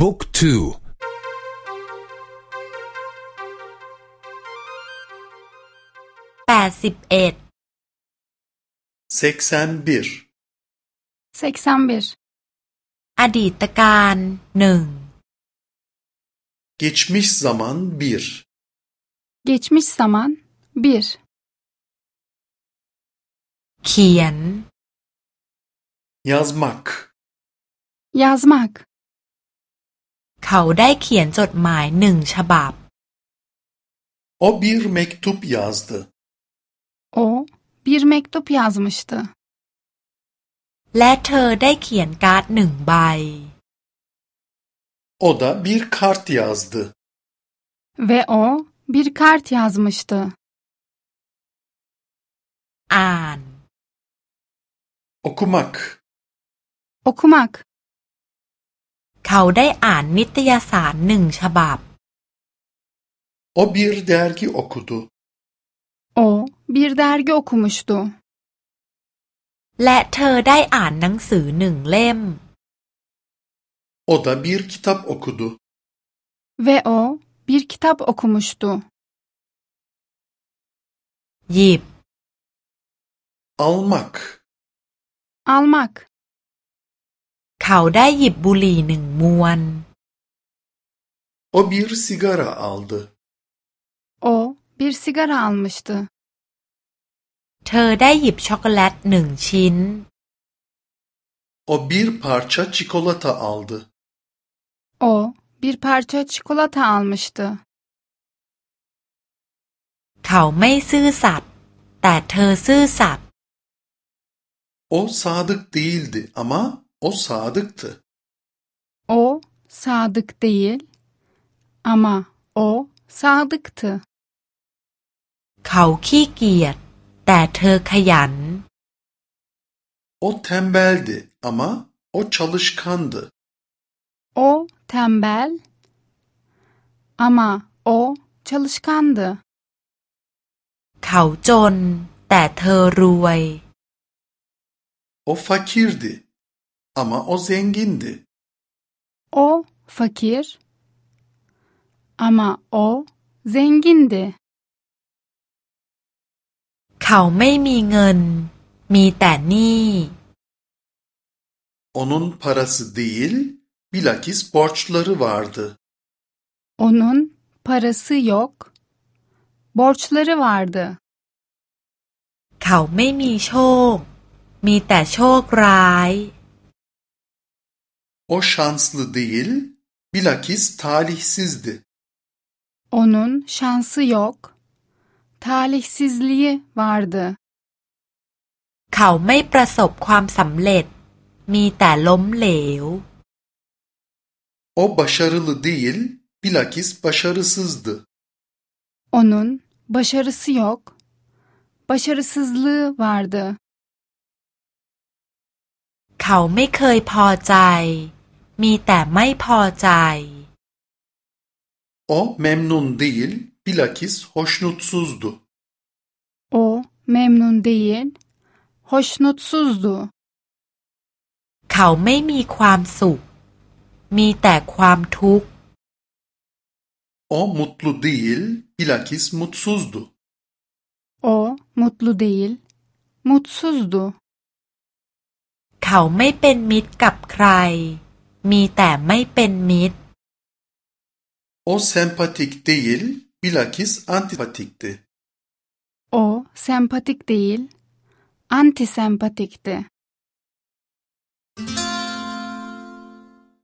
บุ๊กทูแปดสิบเอ็ด 81 81 อดีตการหนึ่ง Geçmiş zaman 1 Geçmiş zaman 1เขียน Yazmak Yazmak เขาได้เขียนจดหมายหนึ่งฉบับ O bir mektup yazdı. O bir mektup yazmıştı และเธอได้เขียนการ์ดหนึ่งใบ O da bir kart yazdı. ve o bir kart yazmıştı อ่าน Okumak okumak เขาได้อ่านนิตยสารหนึ่งฉบับ O bir dergi okudu. o bir dergi okumuştu และเธอได้อ่านหนังสือหนึ่งเล่ม O da bir kitap okudu. ve o bir kitap okumuştu หยิบ Almak almak เขาได้หยิบบุหรี่หนึ่งมวน O bir sigara aldı. o bir sigara almıştı เธอได้หยิบช็อกโกแลตหนึ่งชิ้น O bir parça çikolata aldı. o bir parça çikolata almıştı เขาไม่ซื่อสัตย์แต่เธอซื่อสัตย์ O sadık değildi ama o sadıktı. o sadık değil ama o sadıktı เขาขี้เกียจแต่เธอขยัน O tembeldi ama o çalışkandı. o tembel ama o çalışkandı เขาจนแต่เธอรวย O fakirdi ama o zengindi. O fakir ama o zengindi. เขาไม่มีเงิน มีแต่หนี้ Onun parası değil, bilakis borçları vardı. Onun parası yok, borçları vardı. เขาไม่มีโชค มีแต่โชคร้าย O şanslı değil, bilakis talihsizdi. Onun şansı yok, talihsizliği vardı. เขาไม่ประสบความสำเร็จ มีแต่ล้มเหลว O başarılı değil, bilakis başarısızdı. Onun başarısı yok, başarısızlığı vardı. เขาไม่เคยพอใจ มีแต่ไม่พอใจ O memnun değil, bilakis hoşnutsuzdu. O memnun değil, hoşnutsuzdu. เขาไม่มีความสุข มีแต่ความทุกข์ O mutlu değil, bilakis mutsuzdu. O mutlu değil, mutsuzdu. เขาไม่เป็นมิตรกับใคร มีแต่ไม่เป็นมิตร O sempatik değil, bilakis antipatikti. O sempatik değil, antisempatikti.